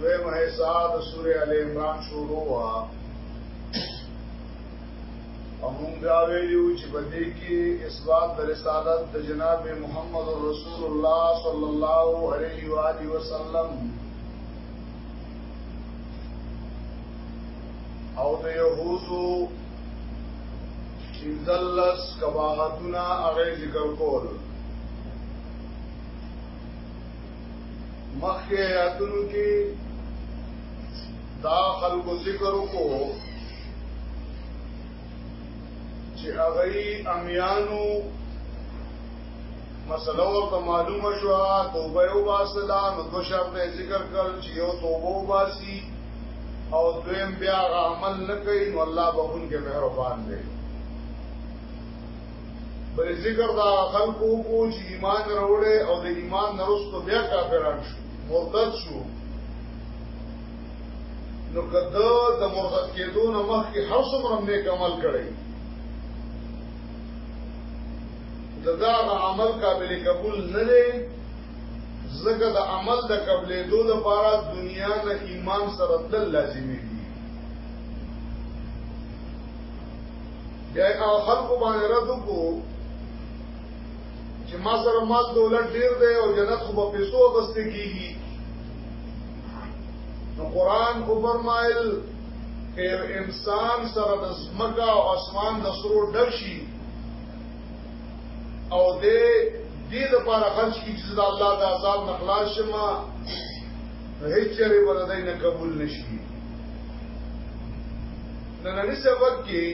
دویم حصہ د سوره ال عمران شروع وا امون دا ویلو چې په دې کې اسباد د رسالت د جناب محمد رسول الله صلی الله علیه و آله وسلم او د يهودو چې دلس کباحتونه هغه ذکر کول مخکې آیاتونو کې دا خلکو ذکر وکړو چې هغه امیانو مسله ورته معلومه شو توبه او باسلا نو دو شرط ذکر کړ چې یو توبه او باسی او دویم بیا عمل نه کوي نو الله به اونګه مهربان دی بل ذکر دا خلقو کو چې ایمان وروړي او د ایمان نرستو بیا کافران شو مرتد شو نو کده د مرتد کېدو نه مخکې هر څومره نیک عمل کړی دغه عمل قابل قبول نه دی زګه د عمل د قبلې دوه لپاره دنیا نه ایمان سره تل لازمي بیا او خلق باندې رد کو چې ما سره مال دولت ډیر دی او جنت خو په پیسو غسته کیږي نو قران کو فرمایل پیر انسان سره د سمکا او اسمان د سرو ډک شي او دې دې لپاره خرج کی چې د الله د عذاب نخلاص شمه نو هیڅ چیرې به دی نه قبول نشي نننی سبق کې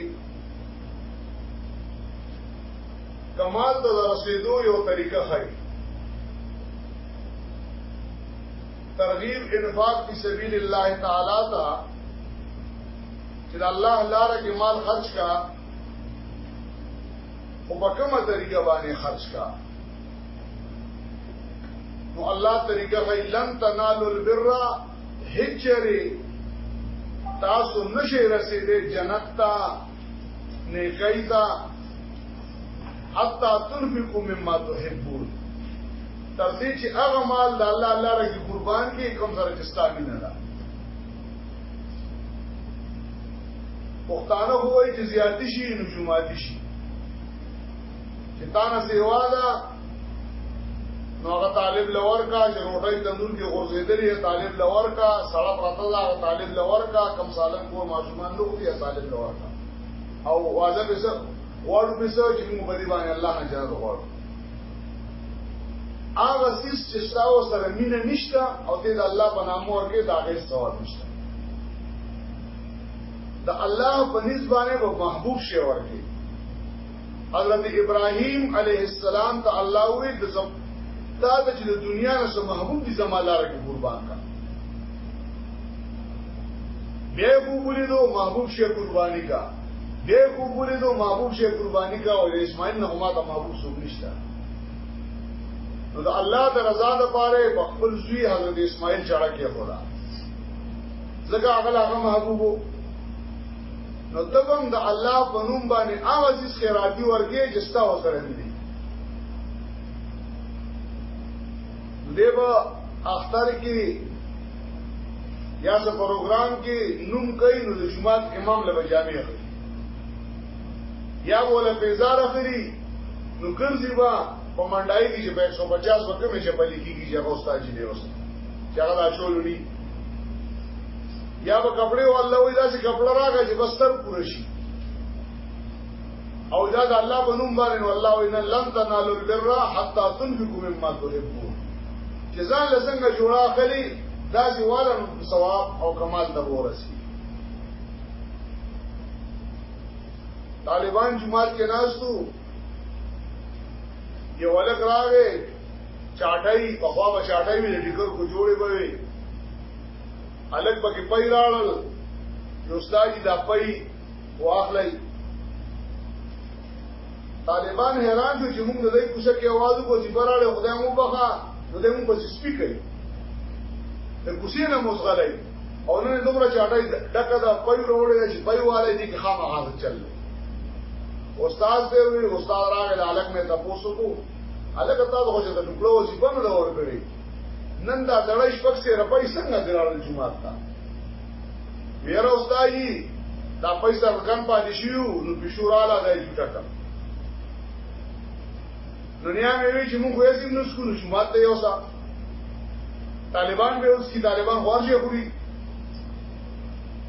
کمال ته رسیدو یو طریقه خای ترغیب انفاق فی سبیل الله تعالی تا چې الله لاره کې مال خرج کا او په کومه طریقه باندې خرج کا نو الله طریقه کوي لن تنالو البر هچری تاسو نشي رسیدې جنت ته نیکای ته حتا تنفقوا مما تحبون تر دې چې هغه مال د الله لپاره کې قربان کې کوم سره چې ستامي نه ده پښتانه وایي چې زیاتی شي نو جمعاتي شي چې تا نه سیوا ده نو هغه طالب لور کا چې روټۍ تندور کې غورځېدلې طالب لور کا سړه پرته ده هغه طالب لور کا کم سالن کو ماشومان نو دي طالب لور کا او واځه به سر وړو به سر چې موږ باندې باندې الله نه جنت غواړو هغه سیس چې تاسو سره مینه نشته او دې د الله په نامو ورګه دا غي ثواب نشته د الله په نسبت باندې محبوب شي ورګه حضرت ابراهیم علیه السلام ته الله وی د زم دا د چې د دنیا نه سم محبوب دي زما لار کې قربان کا بیا کو بولی دو محبوب شي قرباني کا بیا کو بولی دو محبوب شي قرباني کا او اسماعیل نه هما ته محبوب سو نشتا نو د الله د رضا د پاره په خپل زوی حضرت اسماعیل چاړه کې خورا ځکه هغه هغه محبوبو نو تبم د الله په نوم باندې هغه څه خیراتي ورکې چې ستا وسره دي دیبا اختر کې یا څه پروګرام کې نوم کوي نو د جمعات امام له جامع اخلي یا ولا پیزار اخلي نو ګرځي با په منډای کې چې 150 وکمه چې په لیکي کې چې اوستا جی دی اوس چې هغه چولونی یا به کپڑے او الله وی دا چې کپڑا راغی چې بس تر پوره شي او دا د الله په نوم باندې نو الله وی نه لن تنالوا البر حتا تنفقوا مما تحبون چې ځان له څنګه جوړا کړی دا چې والن ثواب او کمال ته ورسی طالبان جماعت کې ناستو یو ولک راغې چاټای په خوا به چاټای وی ډیکر کو جوړې بوي الګ پکې پي راړل نو استاد دا پي واخلای طالبان حیران شو چې موږ د دې کوڅه کې आवाज کو چې براله خدای مو بخا نو دې موږ بس سپی کړي د کوڅې نه مزغلای او نن دومره چاټای ډکه دا پي وروړې چې پي والے دي کې خامہ حاضر چل استاد دی وی استاد راغی الګ مې تاسو کو الګ تاسو خو چې د ټکړو وظیفه نه ورکړي نن دا دړی شپږ سي روپۍ څنګه دراړل جمعه تا ویر اوسدایي دا پیسې رقم باندې شیو نو بشوراله دای جوټه کړ دنیا مې وی چې موږ یې سیم نو سکول جمعه ته یو سا طالبان به اوس کی طالبان خواږه خوري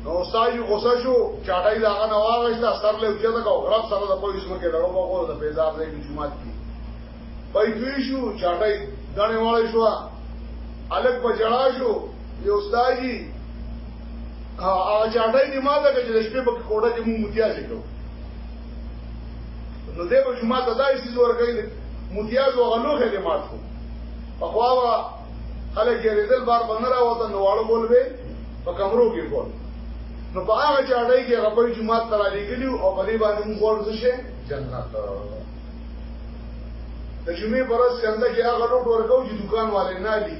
نو استاد یو غوسه شو چاټای دا غنه واغښت سر له وجه دا غرب سره د پولیسو کې لړو بغور د بیزار دی جمعه کې پېټوي شو چاټي غني واړ شو الګ په جړا شو یو استادي هغه چاټي دی ما ته چې د شپې په کوټه کې مونږ متیازې کوو نو دې په جمعه ته دای سیز ورګی متیاز وغلوخه دې مات کو په خواوا خلک یې ردل بار باندې راوته نو واړو بول به په کمرو کې کول نو په هغه چاړې کې غبري جمعه ترا لګلیو او په دې باندې موږ ورته شي جنت د جمعې پر ورځ کنده کې هغه لوټ ورکو چې دکان والے نه دي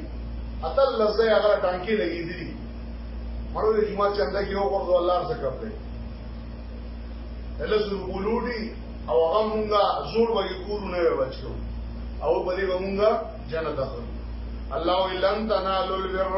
اتل لزه هغه ټانکی لګېدلی مرو د جمعه چنده کې یو قرض الله څخه کړل اله سر بولوډي او هغه مونږه زور به کور نه وچو او په دې مونږه جنت اخلو الله ولن تنالوا البر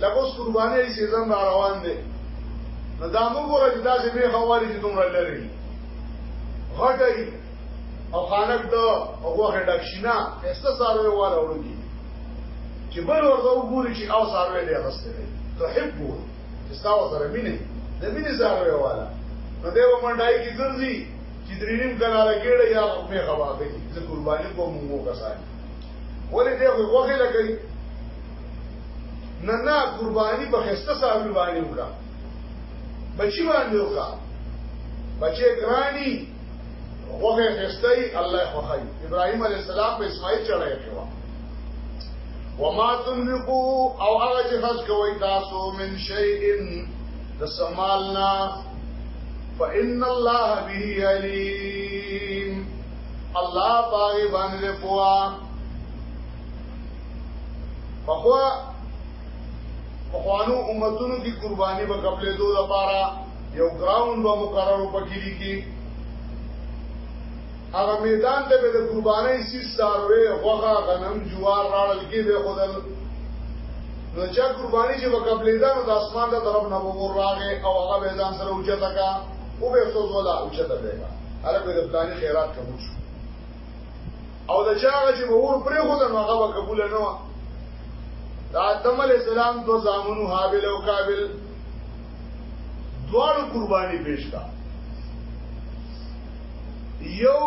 لکه اوس قرباني سیزن را روان دی نو دا موږ ګورو چې دا چې به خواري چې دومره لري غټي او خانک دا او غوخه ډکشینا ایسته ساروي والا وړي چې بل ورته وګوري چې او ساروي دی غسته دی تحبو چې ستا سره مینه د مینې ساروي والا نو دیو منډای کی ګرځي چې درینم کناره کېړه یا په خبره کوي زه قرباني کوم موږ کسان ولې دې خو غوخه لګي نه نه قرباني په خسته صاحب باندې وکړه بچی باندې وکړه بچی ګرانی غوخه خستای الله خوخی ابراهيم عليه السلام په اسماعیل چړای کړو وما تنفقوا او هغه چې خرج کوي تاسو من شيء د سمالنا فإن الله به عليم الله پاګې باندې پوا پخوا پخوانو امتونو کی قربانی به قبلې دوه لپاره یو ګراوند به مقرر وکړي کی هغه میدان ته به د قربانۍ سی ساروي غوغه غنم جوار راړل کی به خدل نو چې قرباني چې وکبلې ده نو د اسمان د طرف نه وور راغې او هغه به ځان سره اوچته کا او به سوزولا اوچته ده عربه د پلانې خیرات قبول شو او د چاغه چې به ور پرې خو د هغه به قبول نه و دا آدم علی السلام دو زامنو حابل او قابل دوړ قرباني پیش کا یو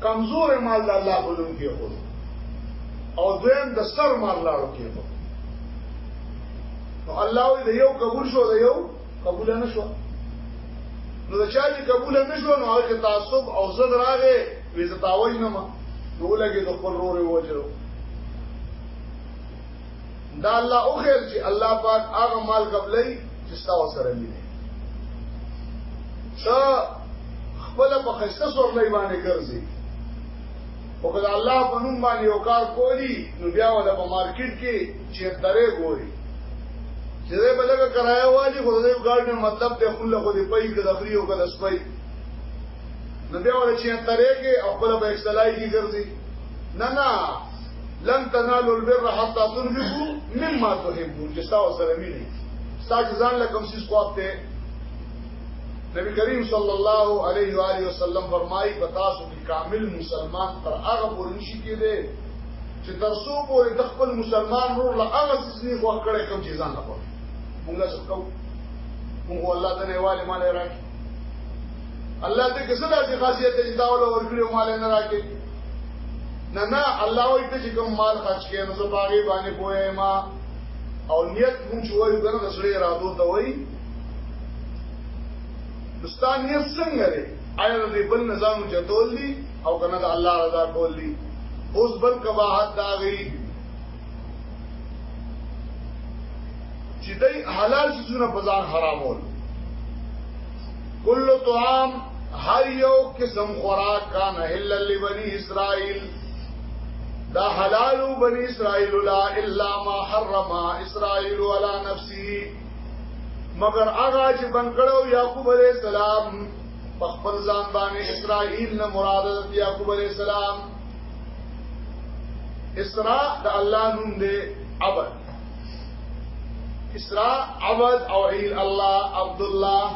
کمزور مال د الله په لور کې خو او دویم د سر مال لارو کې خو نو الله دې یو قبول شو دې یو قبول نه شو نو دا چا چې قبول نه شو نو هغه تعصب او زړه راغې وې زتاوي نه ما نو لګي د خپل رورې وجرو دا الله او خیر چې الله پاک هغه مال قبلې چې تاسو سره مینه څا خپل په خسته سورلې باندې ګرځي او کله الله په نوم باندې یو کار کولی نو بیا ولا په مارکیټ کې چې درې ګوري چې دې بلګ کرایا والی خو دې ګارډ نه مطلب ته خپل خو دې پي کې دخري او کله سپي نو بیا ولا چې درې کې خپل په اصطلاحي کې ګرځي نه نه لن تنالوا البر حتى تنفقوا مما تحبون چې تاسو سره مینه تاسو ځان له کوم څه کوته نبی کریم صلی الله علیه و آله وسلم فرمایي پتا سو کامل مسلمان تر هغه پورې نشي کېدی چې تر څو پورې د خپل مسلمان ورور له هغه سيزني خو کړې کوم چې ځان نه پوهه موږ څه کوو موږ الله ته نیواله مال راکړي الله دې کسه داسې خاصیت چې دا ول ورکړي مال نه راکړي نه نه الله وایي ته چې کوم مال خرج کړي نو زه باغې باندې پوهه ما او نیت مونږ وایو کنه د سړي ارادو ته وایي دستان نیت څنګه لري ایا د دې بل نظام جتول دي او کنه د الله رضا کول دي اوس بل کباحت دا غي چې دای حلال سيزونه په ځان حرامول کل طعام هر یو قسم خوراک کان حل لبنی اسرائیل دا حلال بنی اسرائیل لا الا ما حرم اسرائیل ولا نفسه مگر هغه چې بنکړو یعقوب علی السلام په خپل ځان باندې اسرائیل نه مراد یعقوب علی السلام اسراء د الله نوم دی عبد اسراء عبد او ایل الله عبد الله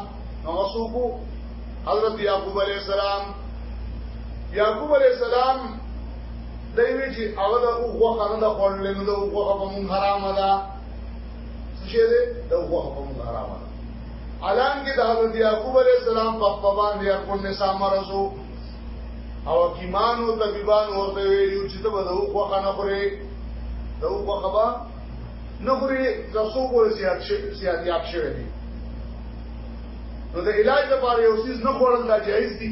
نو سوکو حضرت یعقوب علی السلام یعقوب علی السلام دوی چې هغه د اوغه خره د خورلنو د اوغه په مون حرام ده چې دې د وخت په موږ حرام ده الان کې د حضرت یعقوب علیه السلام په خپل باندې خپل نساء مرزو او کیمانو طبيبان ورته ویلو چې ته به د وخت نه خوري د وخت خبا نه خوري د څو پورې زیات شي زیات یاب شوی دی نو د علاج لپاره یو سیز نه خورل دا جایز دی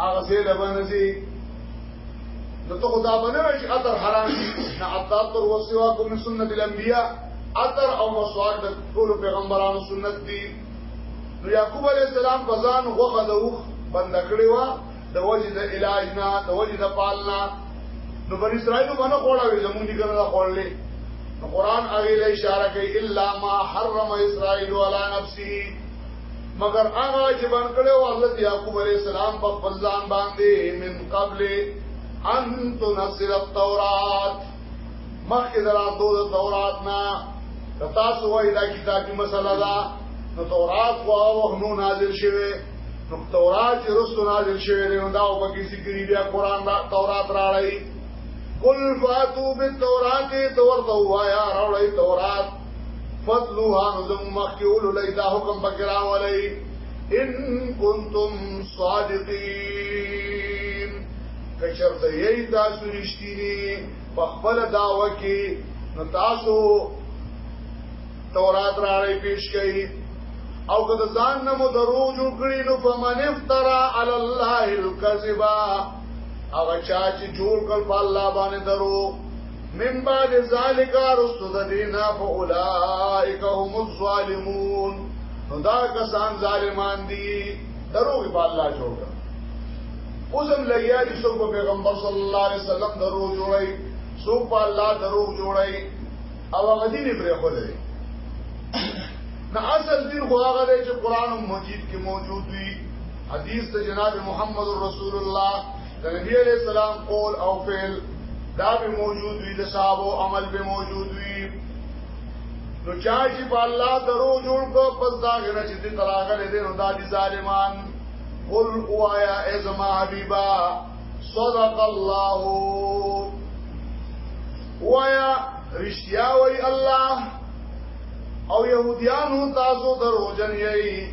هغه ځای له باندې چې نو ته خدا باندې چې اثر حرام دي نه عطا تر وسوا کوم سنت الانبیاء اثر او مسواک د ټول پیغمبرانو سنت دي نو یعقوب علی السلام بزان غوخه د وخ بند کړی و د وجه د علاج نه د وجه د پالنا نو بن اسرائیل باندې خوړاوي زمونږ دي کنه خوړلې نو قران هغه له اشاره کوي الا ما حرم اسرائیل علی نفسه مگر هغه چې باندې کړو حضرت یعقوب علیہ السلام په خپل ځان باندې من قبل ان تنزل التوراۃ مخکې دراتو د تورات نه تاسو وایي دا کتابي مسله ده نو تورات واو نو نازل شوه نو تورات چې رسو نازل شوه نو دا او پکې ذکر بیا قران دا تورات راړی قل فاتو بالتورات تورته وایا راړی تورات فتلوها نو زمو مخی اولو لئی دا حکم پکرا ولئی ان کنتم صادقین کچرت یئی تاسو رشتینی پخبل دعوه کی نو تاسو تورات راړی پیش کئی او که ځان نه مو درو جوړ کړی نو فمن افترا علی الله الكذبا او چا چې جوړ کړ په الله باندې درو من بعد ذالک رسو د دینا فاولائک هم الظالمون نو دا کسان ظالمان دي دروغ په الله جوړ کړ اوسم لګیا دي څوک په پیغمبر صلی الله علیه وسلم دروغ جوړي څوک په الله دروغ جوړي او هغه دین پرې خو دی نه اصل دین خو هغه دی چې قران مجید کې موجود وي حدیث ته جناب محمد رسول الله د نبی علیہ السلام قول او فعل دا به موجود وي د صحابه عمل به موجود وي نو چا چې په الله درو جوړ کو پس دا غیر چې دې تلاغله دې نو دا دي ظالمان قل اوایا ازما حبیبا صدق الله وایا رشتیا وی الله او يهوديانو تاسو دروژن یی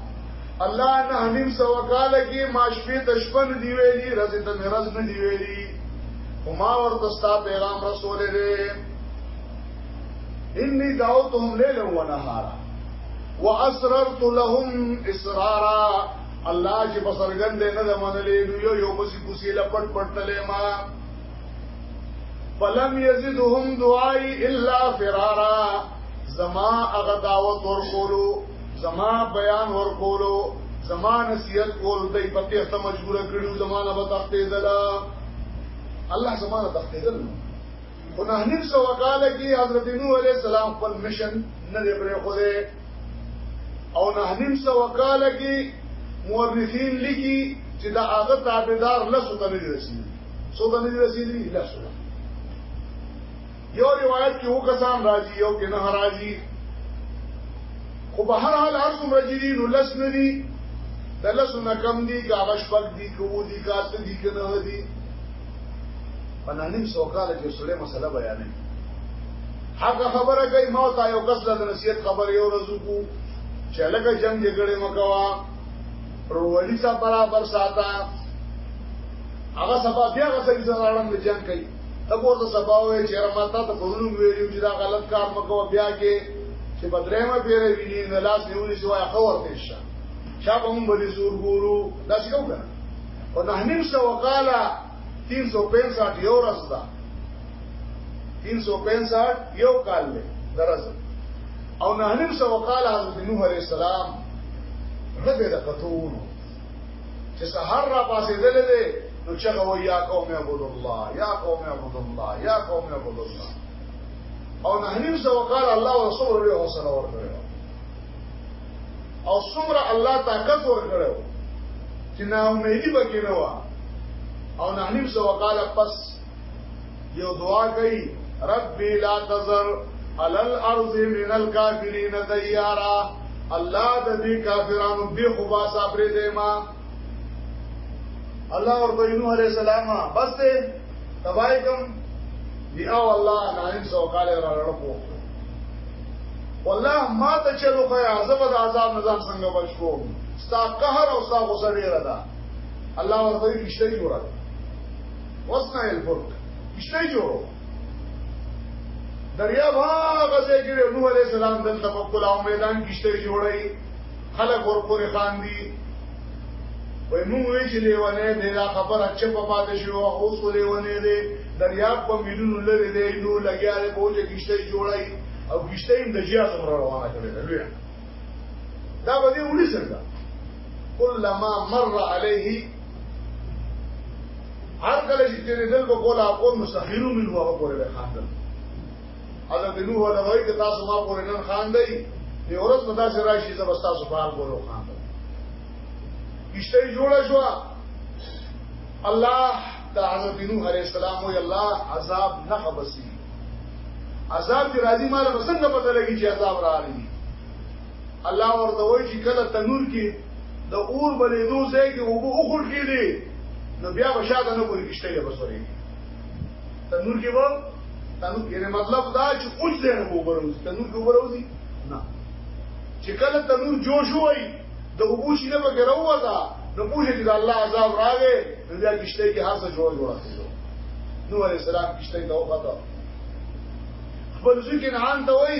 الله نه نیم سو کال کې ما شپې ته شپه نه دی ویلي رزه ته مې رز نه دی ویلي او ما ورته ستا پیغام رسول دی انی دعوتهم لیلا و نهارا واسررت لهم اسرارا الله چې بسرګن دې نه منلې نو یو یو پسی پسی لپټ پټلې ما فلم یزدهم دعای الا فرارا زما اغداوت ورکولو زما بیان ورکولو زما نصیحت کول دای په تخته مجبور کړیو زمانه به تختې دلا الله زمانه تختې دل خو نه نیم سو وقاله کې حضرت نوح علیہ السلام خپل مشن نه لري پرې خو دې او نه نیم سو وقاله کې مورخین لګي چې دا هغه تابعدار لسو ته نه رسیدي سو ته نه رسیدي لسو یو روایت کې وو کسان راځي یو کې نه راځي خو به هر حال هر څومره چې دي نو لس نه دي د لس نه کم دي که هغه شپږ دي که اووه دي که اته دي که نهه دي په نهه نیم سوه کاله کې سړی مسله بیانوي هغه خبره کوي ما ته یو کس له نصیحت خبرې یو ورځ وکړو چې لکه جنګ جګړې مه کوه روړی سره برابر ساته هغه سبا بیا هغه سړي سره اړم جنگ کوي ته مور ته سبا وې چې را ماته ته پرونو ویلو چې دا غلط کار مکو بیا کې چې بدرېمه پیره ویني نه لاس نیولې شو هغه ورته شه شاب هم بری زور ګورو دا څه وکړه او نه نیم سو وقاله 365 یو ورځ ده 365 یو کال دی درځ او نه نیم سو وقاله حضرت نوح علیہ السلام ربه د قطونو چې سحر را پاسې دلې دې نو چې غو یا قوم عبد الله یا قوم عبد الله یا قوم عبد الله او نه نیم سو قال الله رسول الله صلی الله علیه وسلم او څومره الله طاقت ورکړو چې نا امیدي بګینوا او نه نیم سو قال پس یو دعا کوي رب لا تزر على الارض من الكافرين ديارا الله د دې کافرانو به خو با صبر دې ما الله ورته نوح عليه السلام بس ته تبای کوم دی او الله نائم سو کال را لړکو والله ما ته چلو خو عذاب د عذاب نظام څنګه بچو ستا قهر او ستا غصه ډیره ده الله ورته کیشته جوړه وسنا الفلک کشته جوړو دریا هغه ځای کې نوح عليه السلام دلته په خپل میدان کشته جوړي خلک ورپورې خاندي وای موږ وی چې لیوانه دې دا خبره چې په پاتې شو او څو لیوانه دې دریا په میلونو لري دې نو لګیا دې په وجه کشته جوړي او کشته یې د جیا سره روانه کړې ده دا به دې ونی څنګه كلما مر عليه هر کله چې تیرېدل په کولا کون مسخیر من هو پورې به خاندل حضرت نوح له وایي چې تاسو ما پورې نن خاندای دی ورځ مدا سره راشي زه بس تاسو پال پورې خاندم کشته جوړ شو الله دا حضرت نوح علیہ السلام وی الله عذاب نه خبسي عذاب دی راځي مال مسنګ پته لګي چې عذاب راغلی الله ورته وایي چې کله تنور کې د اور بلې دوه ځای کې وبو اخور کې دي نو بیا به شاده نه پوری کشته له بسوري تنور کې وو تنور کې مطلب دا چې اوچ دې نه وبروز تنور کې وبروزي نه چې کله تنور جوش وای د وبو شي نه بګر وځه نو پوښتې چې الله عذاب راغې نو بیا کشته کې هر څه جوړ جوړ کړو نو عليه السلام کشته ته وخته خپل ځکه نه ان ته وای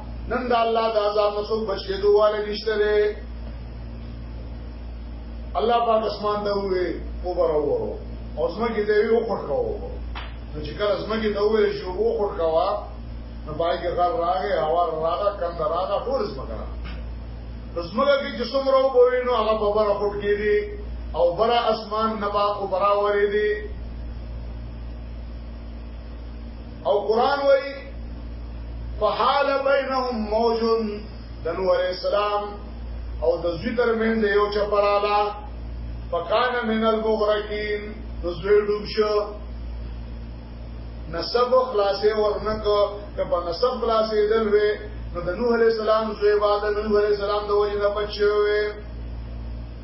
نن د الله د عذاب نه څوک بچ کېدو والا نشته دی الله پاک اسمان ته وې او برو او زمګي ته یو خور کاوه نو چې کله زمګي ته وې شو او خور کاوه نو پای کې غر راغې هوا راغه کند راغه ټول زمګه زمګه کې چې څومره وبوي نو هغه په بره خور کې دي او بره اسمان نبا او برا ورې دي او قران وایي فحال بینهم موج دنو علیہ السلام او د زوی تر منځ یو چپرالا فکان من المغرقین نو زوی ډوب شو نسب خلاصې ورنکو که په نسب خلاصې دل وې نو د نوح علیہ السلام زوی بعد نوح علیہ السلام د وجه نه بچو وې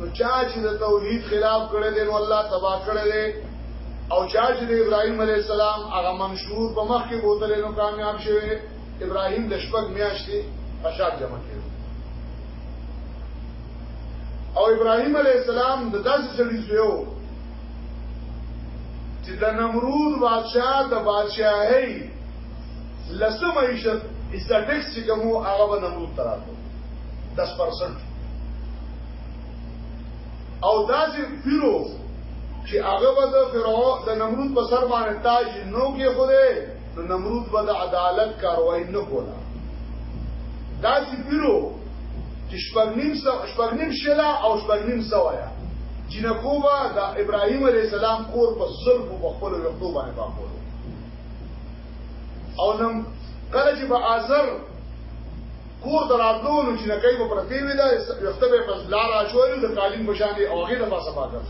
نو چا چې د توحید خلاف کړی دی نو الله تبا کړی دی او چا چې د ابراهیم علی السلام هغه منشور په مخ کې بوتل نو کامیاب شوی ابراهیم د شپږ میاشتې فشار جمع کړ او ابراهیم علی السلام د داسې سړي زویو چې د نمرود بادشاہ د بادشاہي لسمه عزت ایسټکس چې کوم هغه به نمرود تراته 10% او داسې پیرو چې هغه به د فرعون د نمرود په سر باندې تاج نو کې خوده نو نمرود به د عدالت کاروایی نه کوله دا چې پیرو چې شپږنیم سو شپږنیم شلا او شپږنیم سوایا جنکو با د ابراهیم علی السلام کور په ظلم په خپل وختو باندې باقول او نم کله چې به اثر کور دراتلو نو چې نکای په پرتی وی دا وخت به پس لار اچول د قالین په شان دی او هغه د پاسه پاتل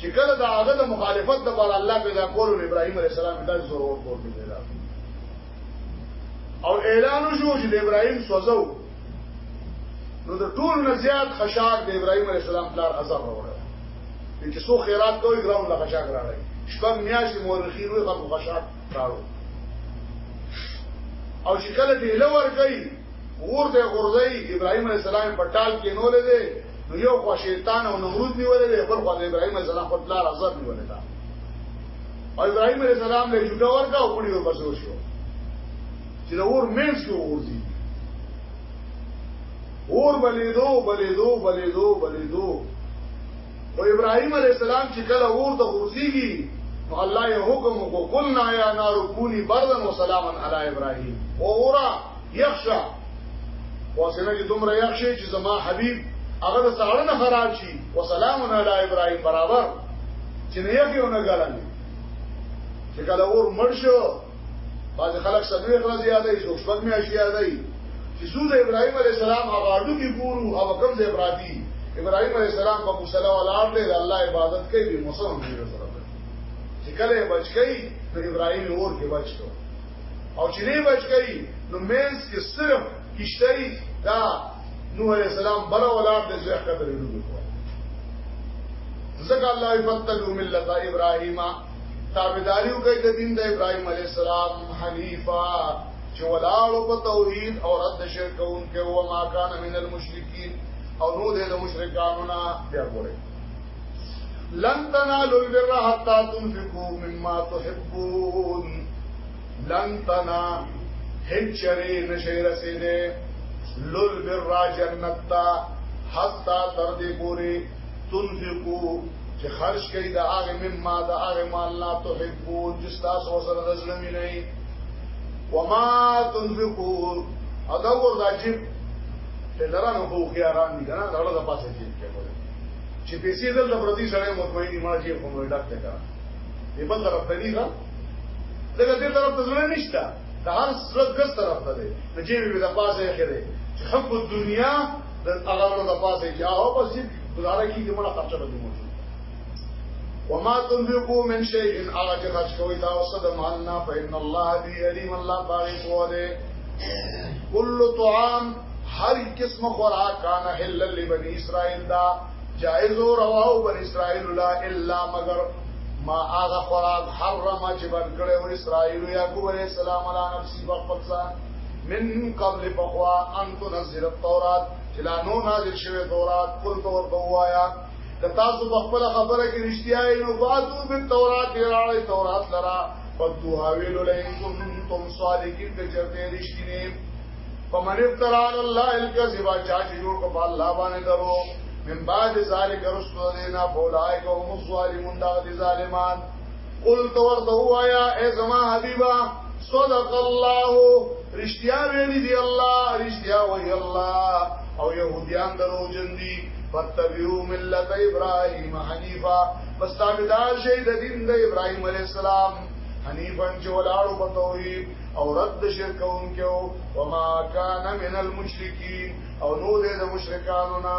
چې کله دا هغه د مخالفت د بار الله پیدا کول ابراهيم عليه السلام دا ضرور کول دی او اعلان شو چې د ابراهيم سوزو نو د ټول نه زیات خشاک د ابراهيم عليه السلام پلار اثر وروړ چې څو خیرات کوي ګراوند لا خشاک راړي شپږ میاشتې مورخین وي غو خشاک کارو او چې کله دې لور کوي ور دې غردي ابراهيم عليه السلام په ټال کې نو لده نو یو خو شیطان او نمرود نیولې ده بل خو ابراهيم عليه السلام خپل لار عذاب نیولې ده او ابراهيم عليه السلام له جوړه ورکا او پړي ورپسې شو چې ور مینس کې ورځي اور بلیدو بلیدو بلیدو بلیدو خو ابراهيم عليه السلام چې کله اور ته غورځيږي نو الله یې حکم وکړ قلنا یا نار کونی بردن و سلاما علی ابراهيم اورا یخشا واسنه چې دومره یخ شي چې زما حبيب هغه د ساړه نه خراب شي وسلام علی ابراهيم برابر چې نه یې یو نه ګلنه چې کله اور مړ شو بعض خلک سلوي ورځې یادې څوک شپږ میاشتې یادې چې سوز ابراهيم عليه السلام هغه اډو کې ګورو او کوم ځای پراتی ابراهيم عليه السلام په مصلا ولاړ دی الله عبادت کوي به موسم دی سره چې کله بچ کوي نو ابراهيم اور کې بچ کو او چې نه بچ کوي نو مینس کې صرف کشتري دا نوح عليه السلام بل اولاد د زوی خبرې نو ځکه الله یفتلو ملت ابراهیم تابعداري وکړي د دین د ابراهيم عليه السلام حنیفا چې ولاړو په توحید او رد شرک کوونکو او ما کان من المشرکین او نو د مشرکانو نه بیا ګوري لن تنالوا البر حتى تنفقوا مما تحبون لن تنا هچري نشي رسيده لول بر جنت تا حتا تر دې پوری تنفقو چې خرج کوي د هغه مما د هغه مال نه تحبون چې تاسو سره د ظلم نه وما تنفقو او دا ور راجب چې درانه خو خياران دي کنه دا له پاسه جیب کې وره چې پیسې دل د پردي سره مطمئن ما جیب کوم ډک ته کړه په بل طرف ته نه دغه دې طرف ته ځل نشته د هر سره ګس طرف ته دی نو جیب به د پاسه خره چې حب الدنیا د هغه نو د پاسه چې هغه مسجد گزاره کی دمړه خرچه به موجود وما تنفقوا من شيء هغه چې خرج کوي دا اوس د مال نه فإن الله به عليم الله باغي سواله كل طعام هر قسم خوراک کان حل لبني اسرائيل دا جائز او روا او بن اسرائيل لا الا مگر ما هغه خوراک حرمه چې بن کړو اسرائيل يعقوب عليه السلام علی نفسي بخپل ځان من قبل بقوا ان تنزل التورات چلا نو نازل شوی تورات قل تور بوایا که تاسو په خپل خبره کې رښتیا یې نو فاتو به تورات راړی تورات لرا پدو حاویل لئیکم تم صادقین ته چرته رښتینه فمن افتران الله الكذب چا چې جوړ کړه الله باندې درو من بعد ذلك رسول دینا فولائک هم الظالمون دا ظالمان قل تو ورته وایا ای زما حبیبا صدق الله رشتیا ویلی دی الله رشتیا وی الله او يهوديان درو جن دي فتبعو ملت ابراهيم حنيفا پس تابعدار شي د دین د ابراهيم عليه السلام حنيفا چې ولاړو په توحید او رد شرک اونکو وما كان من المشركين او نو دې د مشرکانو نه